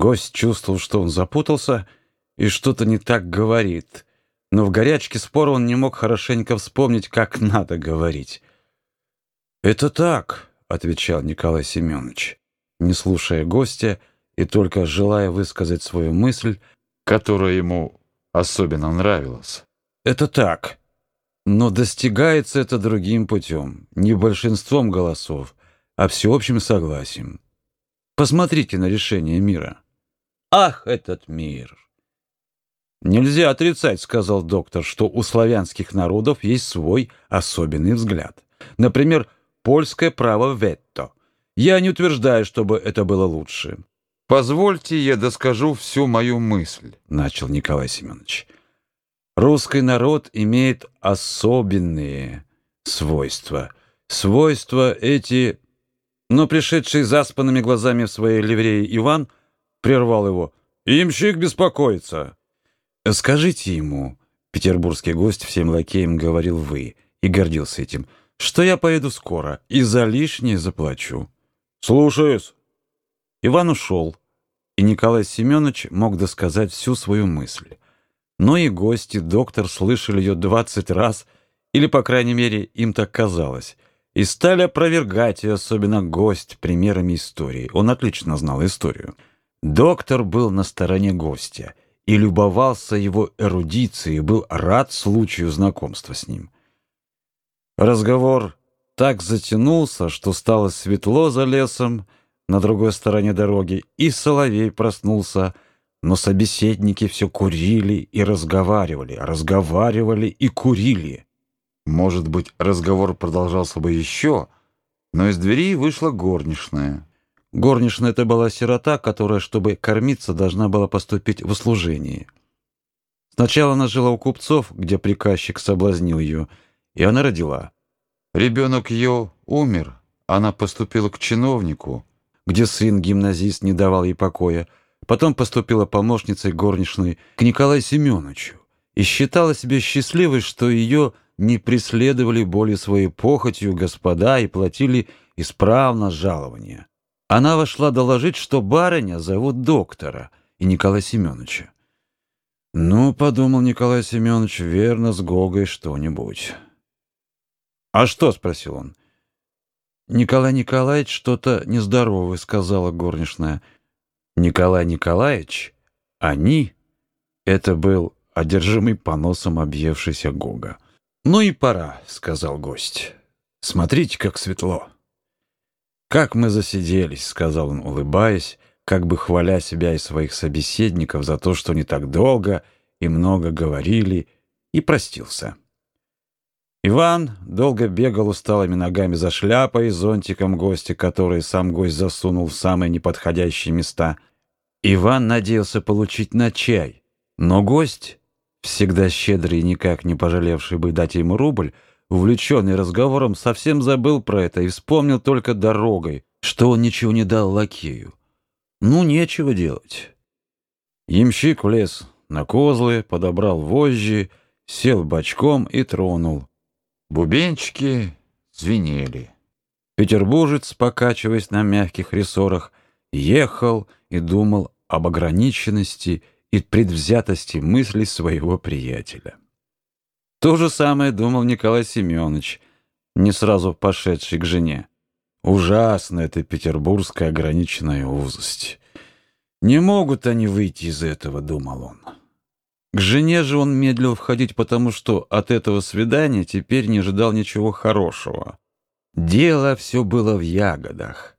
Гость чувствовал, что он запутался и что-то не так говорит, но в горячке спора он не мог хорошенько вспомнить, как надо говорить. «Это так», — отвечал Николай Семенович, не слушая гостя и только желая высказать свою мысль, которая ему особенно нравилась. «Это так, но достигается это другим путем, не большинством голосов, а всеобщим согласием. Посмотрите на решение мира. Ах, этот мир! Нельзя отрицать, сказал доктор, что у славянских народов есть свой особенный взгляд. Например, польское право ветто. Я не утверждаю, чтобы это было лучше. Позвольте, я доскажу всю мою мысль, начал Николай Семенович. Русский народ имеет особенные свойства. Свойства эти но пришедший заспанными глазами в своей ливреи Иван прервал его. «Имщик беспокоится!» «Скажите ему», — петербургский гость всем лакеям говорил «вы» и гордился этим, «что я поеду скоро и за лишнее заплачу». «Слушаюсь». Иван ушел, и Николай Семенович мог досказать всю свою мысль. Но и гости, доктор, слышали ее двадцать раз, или, по крайней мере, им так казалось — и стали опровергать ее, особенно гость, примерами истории. Он отлично знал историю. Доктор был на стороне гостя и любовался его эрудицией, был рад случаю знакомства с ним. Разговор так затянулся, что стало светло за лесом на другой стороне дороги, и соловей проснулся, но собеседники все курили и разговаривали, разговаривали и курили. Может быть, разговор продолжался бы еще, но из двери вышла горничная. Горничная это была сирота, которая, чтобы кормиться, должна была поступить в услужение. Сначала она жила у купцов, где приказчик соблазнил ее, и она родила. Ребенок ее умер, она поступила к чиновнику, где сын-гимназист не давал ей покоя, потом поступила помощницей горничной к Николаю Семеновичу и считала себя счастливой, что ее не преследовали боли своей похотью господа и платили исправно жалования. Она вошла доложить, что барыня зовут доктора и Николая Семеновича. «Ну, — подумал Николай Семенович, — верно, с Гогой что-нибудь». «А что?» — спросил он. «Николай Николаевич что-то нездоровый», — сказала горничная. «Николай Николаевич, они...» — это был одержимый поносом объевшийся Гога. «Ну и пора», — сказал гость. «Смотрите, как светло». «Как мы засиделись», — сказал он, улыбаясь, как бы хваля себя и своих собеседников за то, что не так долго и много говорили, и простился. Иван долго бегал усталыми ногами за шляпой и зонтиком гостя, который сам гость засунул в самые неподходящие места. Иван надеялся получить на чай, но гость всегда щедрый и никак не пожалевший бы дать ему рубль, увлеченный разговором, совсем забыл про это и вспомнил только дорогой, что он ничего не дал лакею. Ну, нечего делать. Ямщик влез на козлы, подобрал вожжи, сел бочком и тронул. Бубенчики звенели. Петербуржец, покачиваясь на мягких рессорах, ехал и думал об ограниченности и предвзятости мыслей своего приятеля. То же самое думал Николай Семенович, не сразу пошедший к жене. Ужасно эта петербургская ограниченная узость. Не могут они выйти из этого, думал он. К жене же он медлил входить, потому что от этого свидания теперь не ожидал ничего хорошего. Дело все было в ягодах.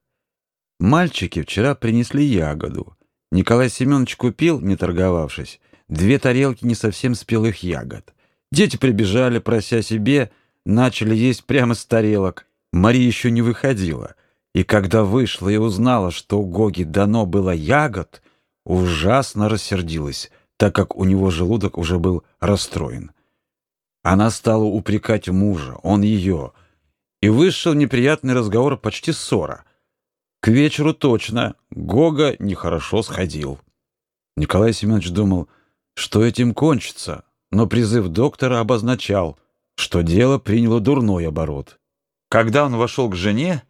Мальчики вчера принесли ягоду, Николай Семенович купил, не торговавшись, две тарелки не совсем спелых ягод. Дети прибежали, прося себе, начали есть прямо с тарелок. Мария еще не выходила, и когда вышла и узнала, что у Гоги дано было ягод, ужасно рассердилась, так как у него желудок уже был расстроен. Она стала упрекать мужа, он ее, и вышел неприятный разговор, почти ссора — к вечеру точно Гога нехорошо сходил. Николай Семенович думал, что этим кончится, но призыв доктора обозначал, что дело приняло дурной оборот. Когда он вошел к жене,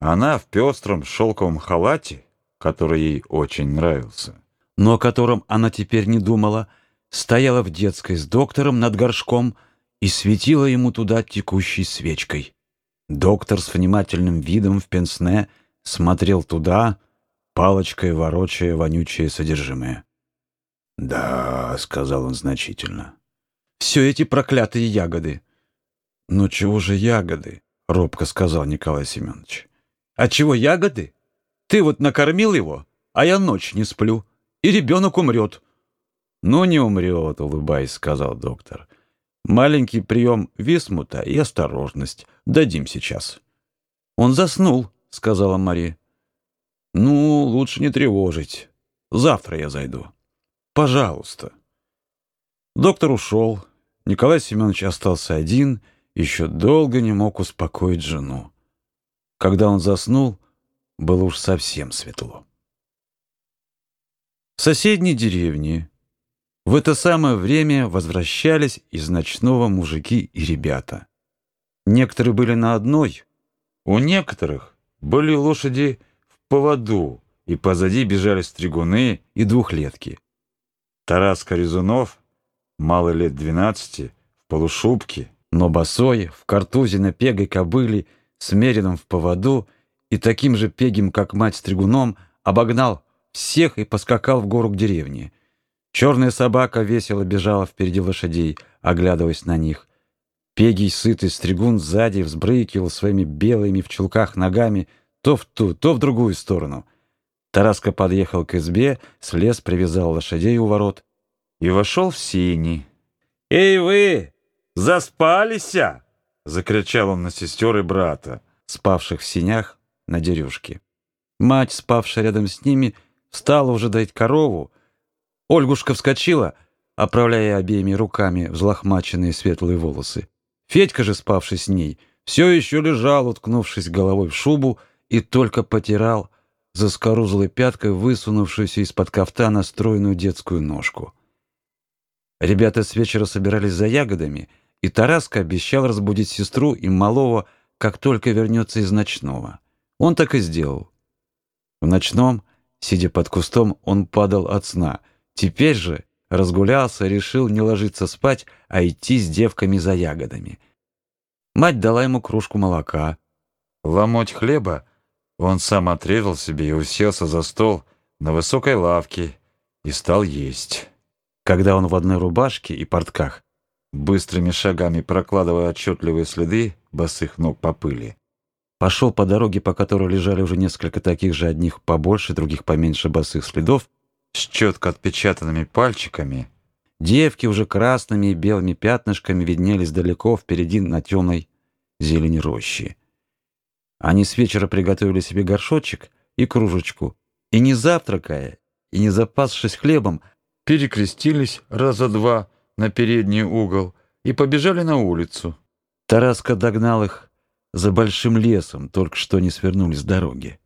она в пестром шелковом халате, который ей очень нравился. но о котором она теперь не думала, стояла в детской с доктором над горшком и светила ему туда текущей свечкой. Доктор с внимательным видом в пенсне смотрел туда, палочкой ворочая вонючее содержимое. «Да», — сказал он значительно, — «все эти проклятые ягоды». «Ну чего же ягоды?» — робко сказал Николай Семенович. «А чего ягоды? Ты вот накормил его, а я ночь не сплю, и ребенок умрет». «Ну, не умрет», — улыбаясь, сказал доктор. «Маленький прием висмута и осторожность. Дадим сейчас». «Он заснул», — сказала Мария. «Ну, лучше не тревожить. Завтра я зайду». «Пожалуйста». Доктор ушел. Николай Семенович остался один, еще долго не мог успокоить жену. Когда он заснул, было уж совсем светло. В соседней деревне в это самое время возвращались из ночного мужики и ребята. Некоторые были на одной, у некоторых были лошади в поводу, и позади бежали стригуны и двухлетки. Тарас Корезунов, малый лет двенадцати, в полушубке, но босой, в картузе на пегой кобыле, смеренном в поводу и таким же пегим, как мать стригуном, обогнал всех и поскакал в гору к деревне. Черная собака весело бежала впереди лошадей, оглядываясь на них. Пегий, сытый стригун сзади взбрыкивал своими белыми в чулках ногами то в ту, то в другую сторону. Тараска подъехал к избе, слез, привязал лошадей у ворот и вошел в сени. «Эй вы, заспалися!» — закричал он на сестер и брата, спавших в сенях на дерюшке. Мать, спавшая рядом с ними, встала уже доить корову, Ольгушка вскочила, оправляя обеими руками взлохмаченные светлые волосы. Федька же, спавший с ней, все еще лежал, уткнувшись головой в шубу, и только потирал за скорузлой пяткой высунувшуюся из-под кафтана стройную детскую ножку. Ребята с вечера собирались за ягодами, и Тараска обещал разбудить сестру и малого, как только вернется из ночного. Он так и сделал. В ночном, сидя под кустом, он падал от сна — Теперь же разгулялся, решил не ложиться спать, а идти с девками за ягодами. Мать дала ему кружку молока. Ломоть хлеба он сам отрезал себе и уселся за стол на высокой лавке и стал есть. Когда он в одной рубашке и портках, быстрыми шагами прокладывая отчетливые следы босых ног по пыли, пошел по дороге, по которой лежали уже несколько таких же одних побольше, других поменьше босых следов, с четко отпечатанными пальчиками. Девки уже красными и белыми пятнышками виднелись далеко впереди на темной зелени рощи. Они с вечера приготовили себе горшочек и кружечку, и не завтракая, и не запасшись хлебом, перекрестились раза два на передний угол и побежали на улицу. Тараска догнал их за большим лесом, только что не свернули с дороги.